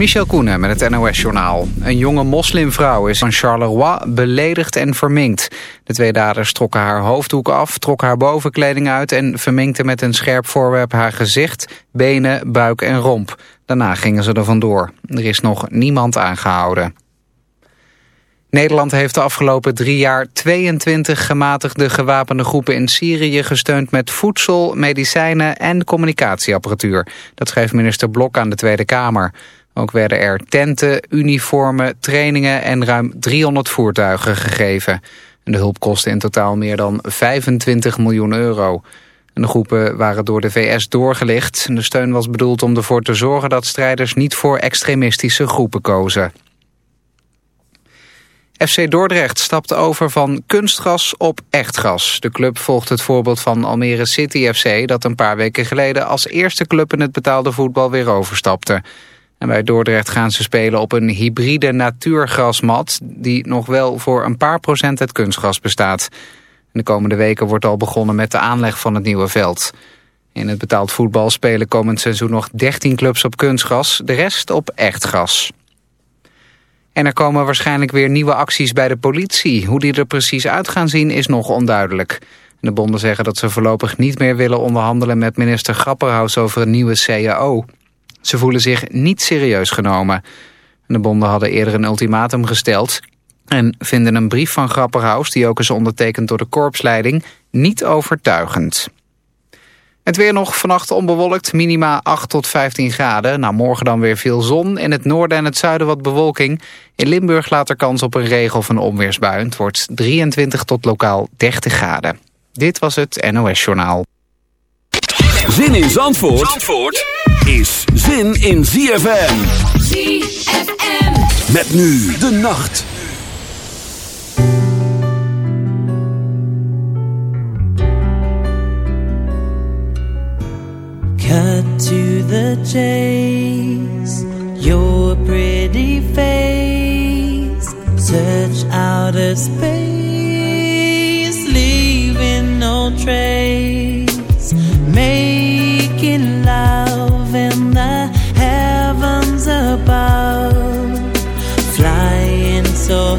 Michel Koenen met het NOS-journaal. Een jonge moslimvrouw is van Charleroi beledigd en verminkt. De twee daders trokken haar hoofddoek af, trokken haar bovenkleding uit... en verminkten met een scherp voorwerp haar gezicht, benen, buik en romp. Daarna gingen ze er vandoor. Er is nog niemand aangehouden. Nederland heeft de afgelopen drie jaar 22 gematigde gewapende groepen in Syrië gesteund met voedsel, medicijnen en communicatieapparatuur. Dat schreef minister Blok aan de Tweede Kamer. Ook werden er tenten, uniformen, trainingen en ruim 300 voertuigen gegeven. de hulp kostte in totaal meer dan 25 miljoen euro. de groepen waren door de VS doorgelicht. De steun was bedoeld om ervoor te zorgen dat strijders niet voor extremistische groepen kozen. FC Dordrecht stapt over van kunstgras op echtgas. De club volgt het voorbeeld van Almere City FC... dat een paar weken geleden als eerste club in het betaalde voetbal weer overstapte. En bij Dordrecht gaan ze spelen op een hybride natuurgrasmat... die nog wel voor een paar procent het kunstgras bestaat. De komende weken wordt al begonnen met de aanleg van het nieuwe veld. In het betaald voetbal spelen komend seizoen nog 13 clubs op kunstgras... de rest op echt gras. En er komen waarschijnlijk weer nieuwe acties bij de politie. Hoe die er precies uit gaan zien is nog onduidelijk. De bonden zeggen dat ze voorlopig niet meer willen onderhandelen met minister Grapperhaus over een nieuwe CAO. Ze voelen zich niet serieus genomen. De bonden hadden eerder een ultimatum gesteld... en vinden een brief van Grapperhaus, die ook is ondertekend door de korpsleiding, niet overtuigend. Het weer nog vannacht onbewolkt, minima 8 tot 15 graden. Nou, morgen dan weer veel zon. In het noorden en het zuiden wat bewolking. In Limburg laat er kans op een regen of een onweersbui. Het wordt 23 tot lokaal 30 graden. Dit was het NOS Journaal. Zin in Zandvoort, Zandvoort is zin in ZFM. ZFM. Met nu de nacht. Cut to the chase, your pretty face, search outer space, leaving no trace, making love in the heavens above, flying so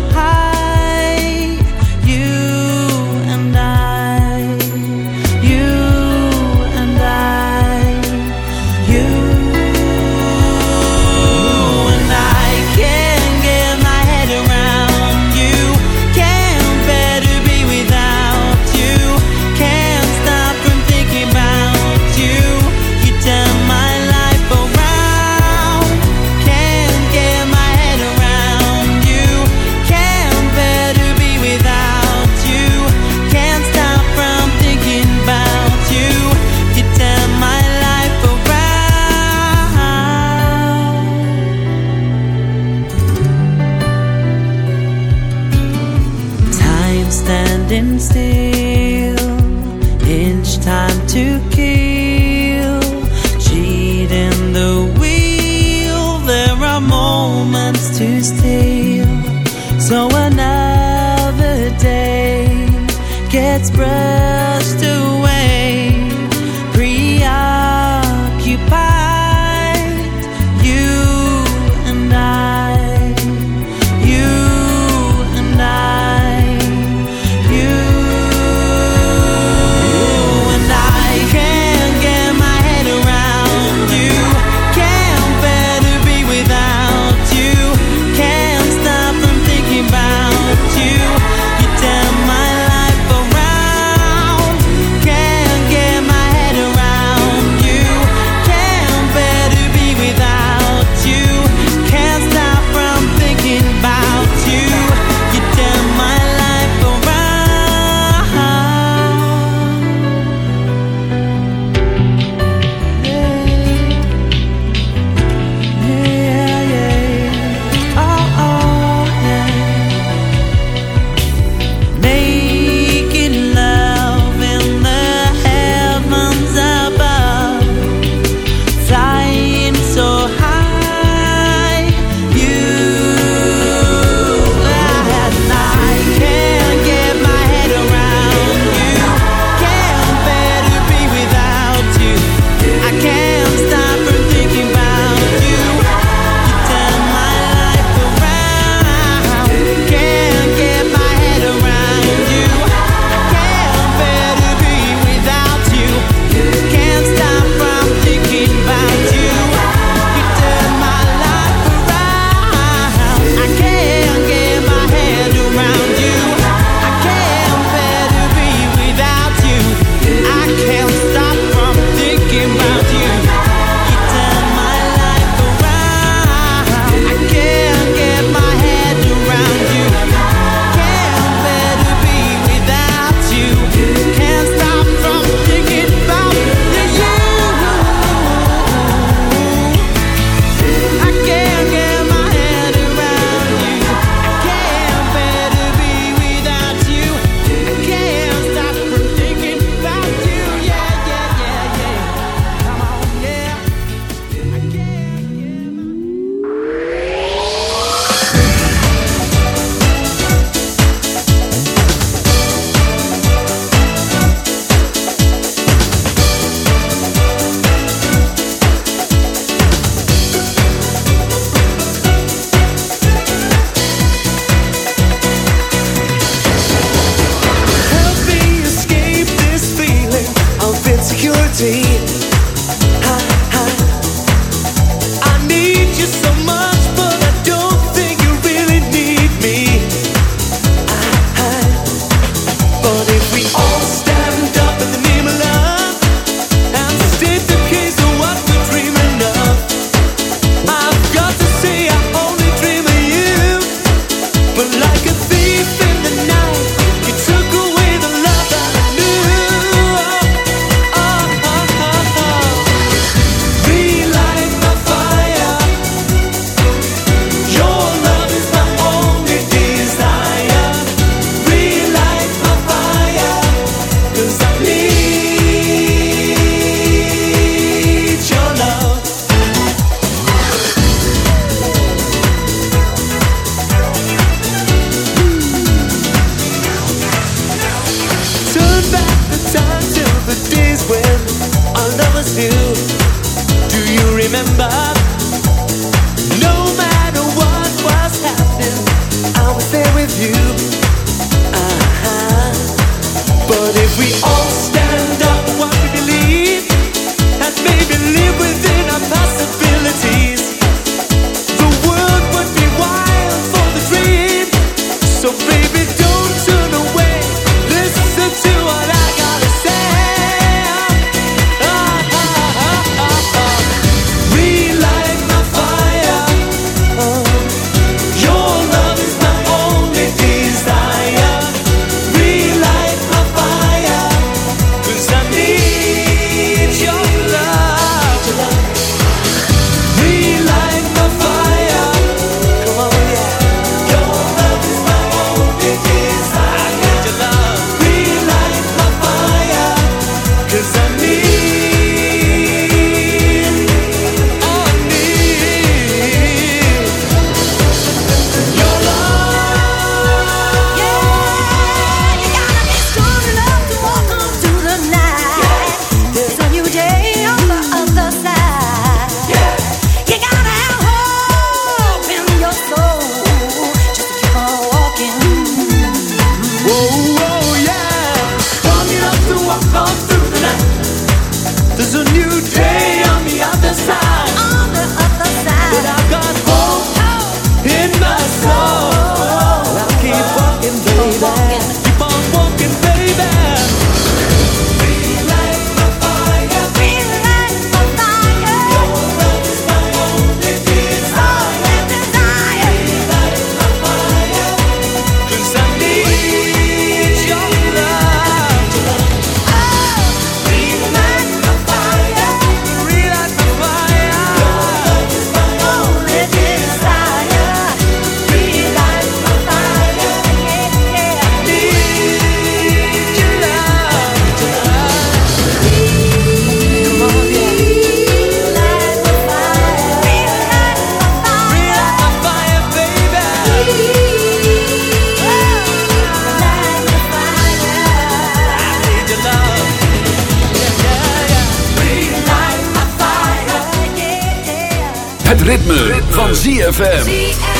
ZFM.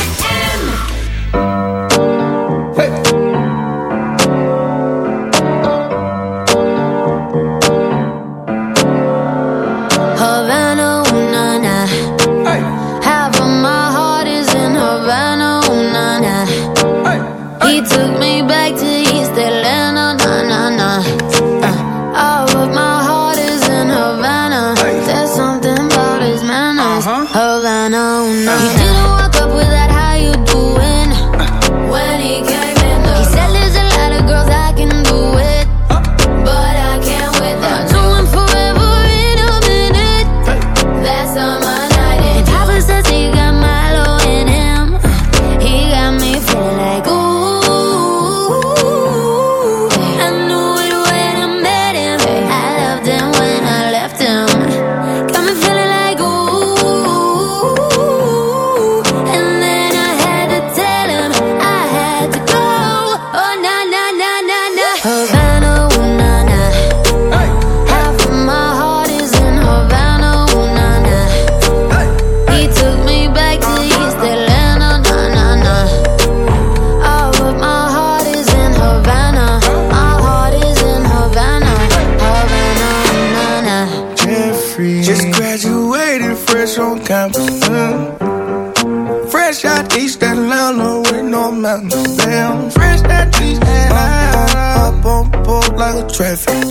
stress.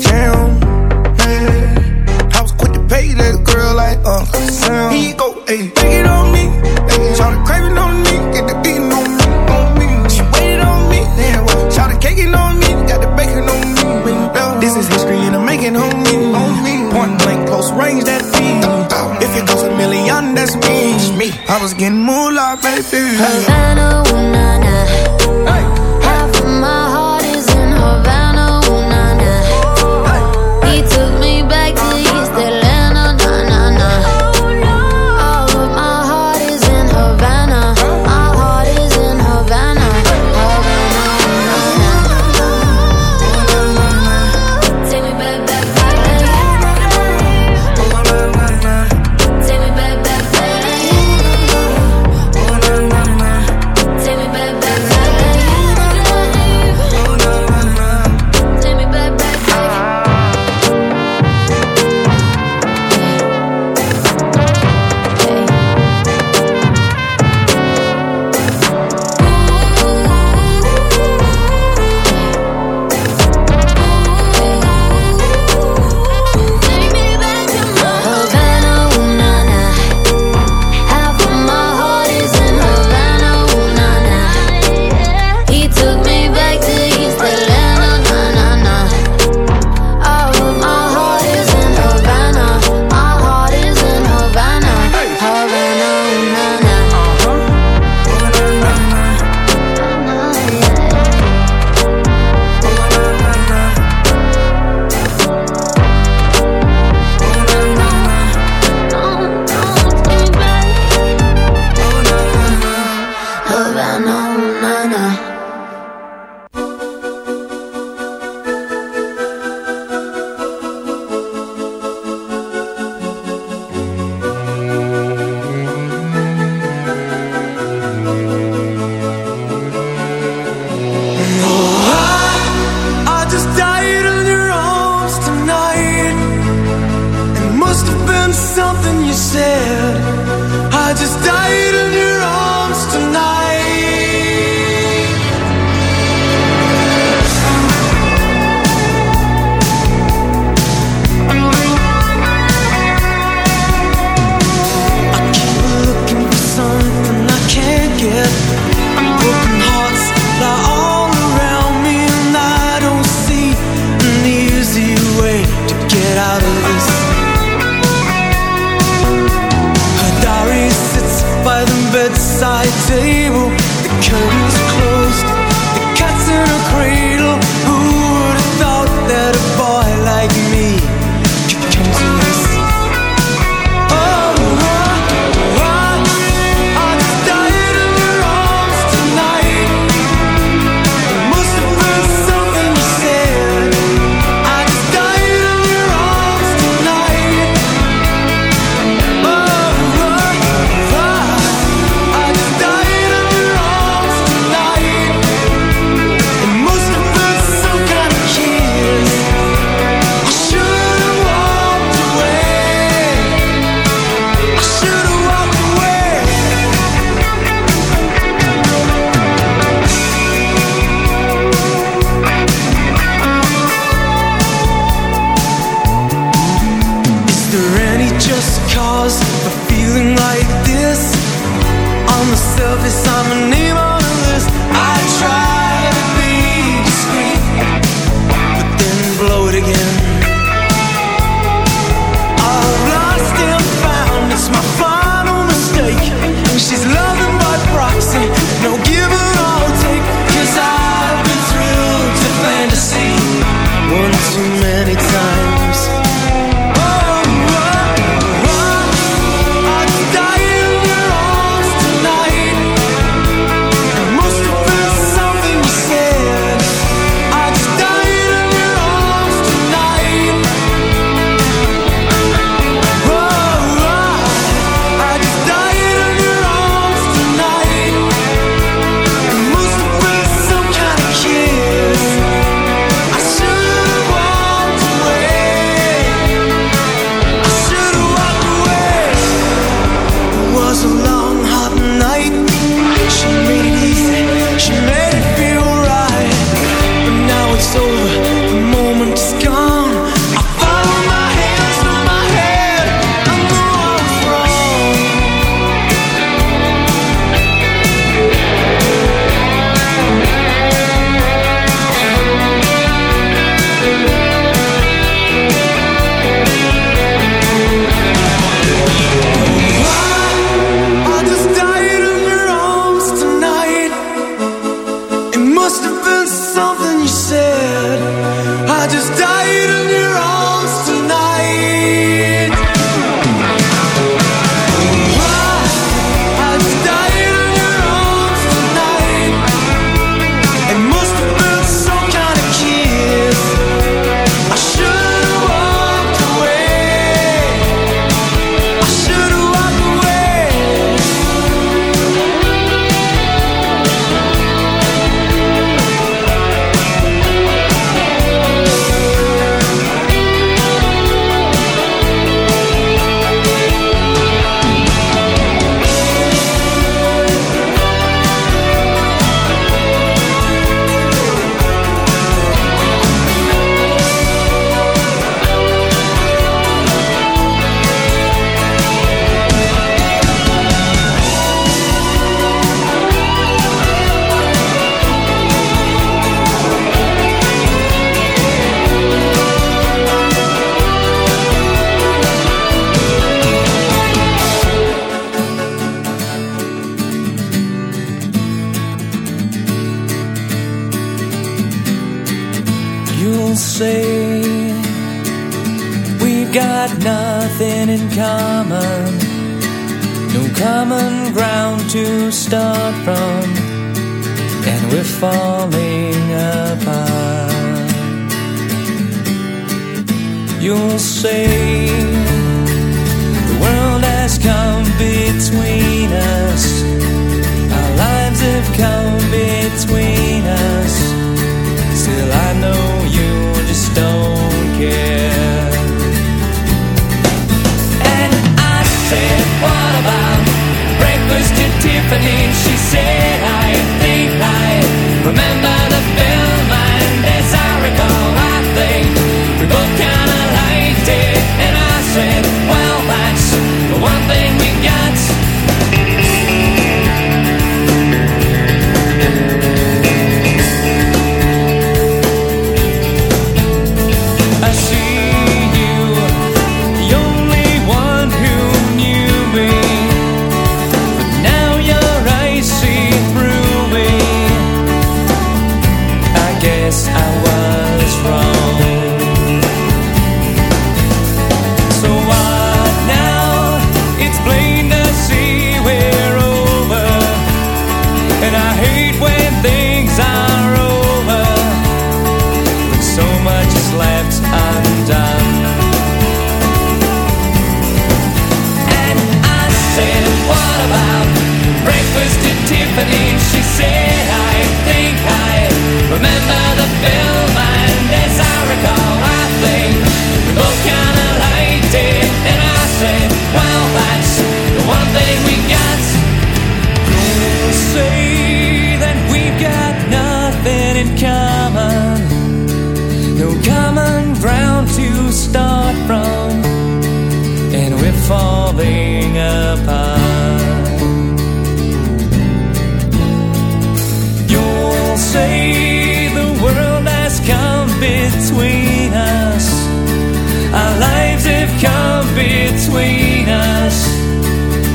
have come between us.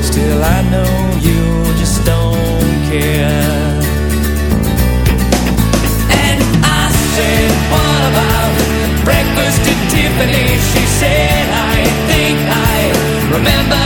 Still, I know you just don't care. And I said, What about breakfast at Tiffany? She said, I think I remember.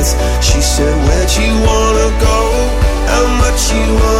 She said, Where'd you wanna go? How much you want?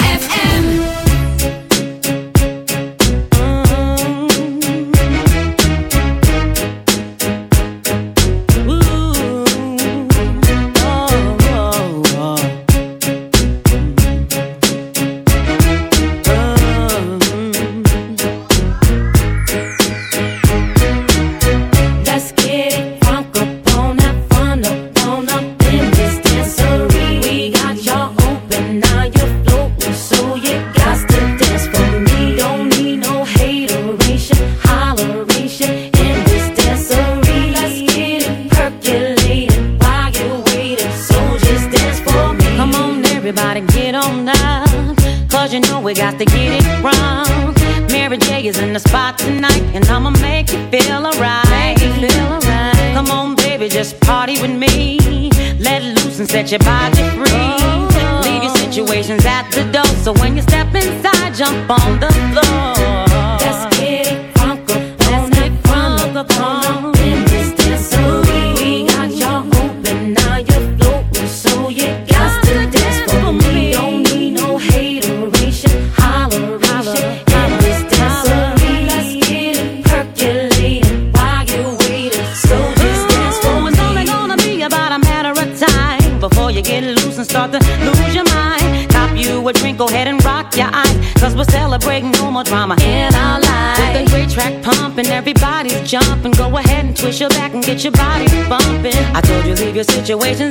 your body bumping. I told you leave your situation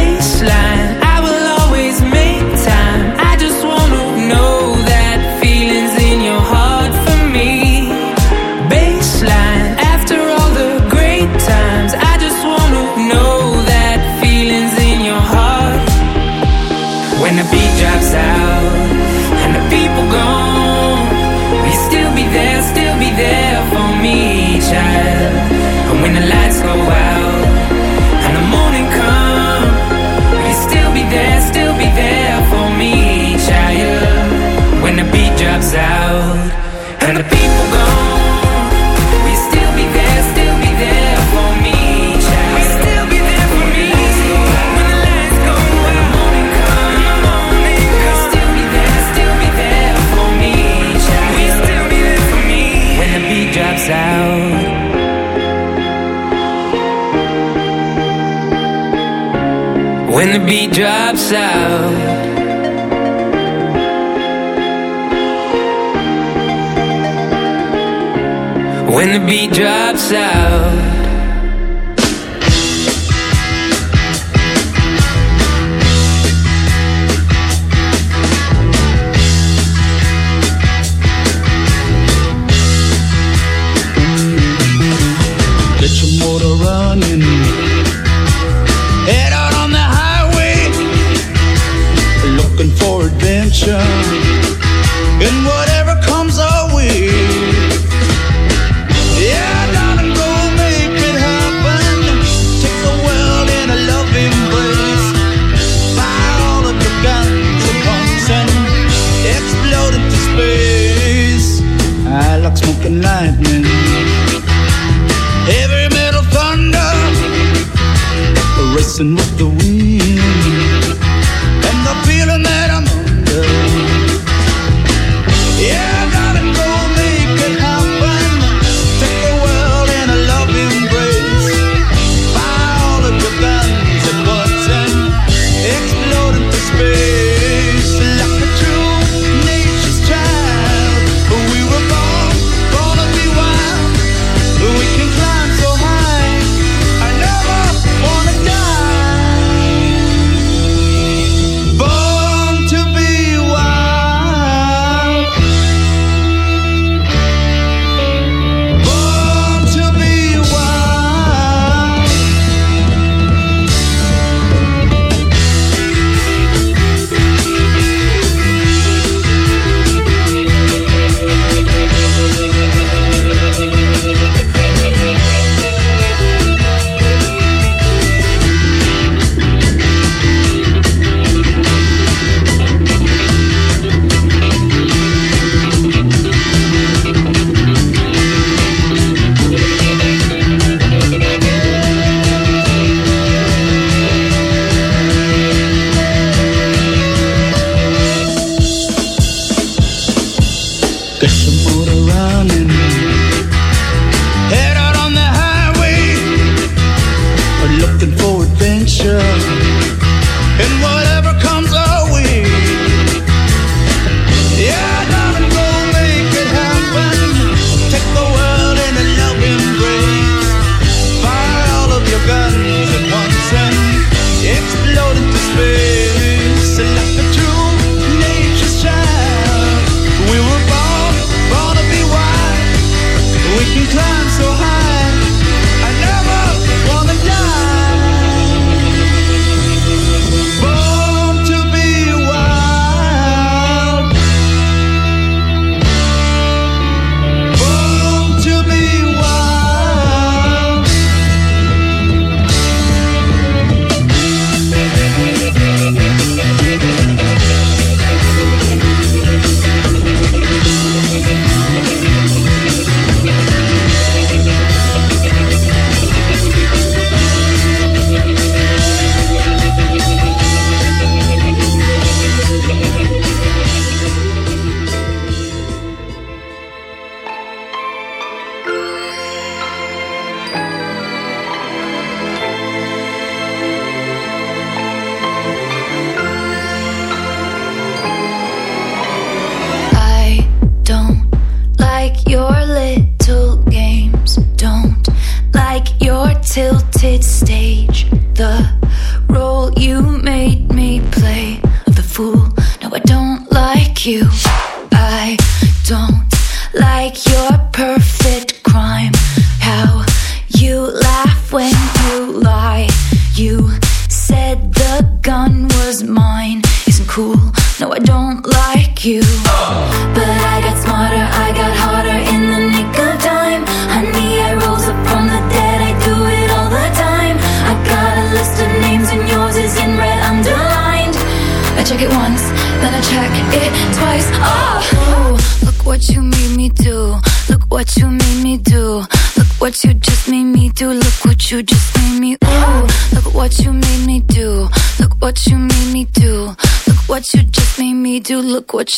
the beat drops out.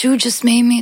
you just made me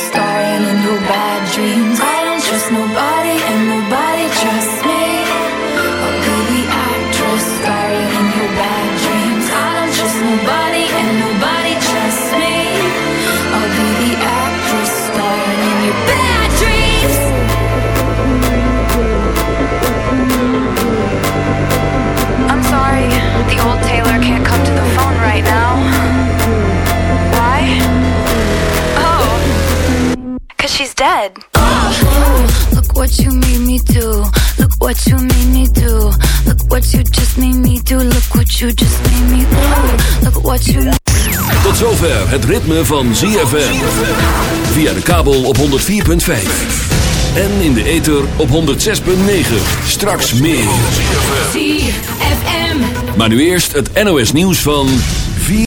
dead. Look what you made me do. Look what you made me do. Look what you just made me do. Look what you just made me do. Look what you. Tot zover het ritme van ZFM. Via de kabel op 104.5. En in de ether op 106.9. Straks meer. ZFM. Maar nu eerst het NOS nieuws van...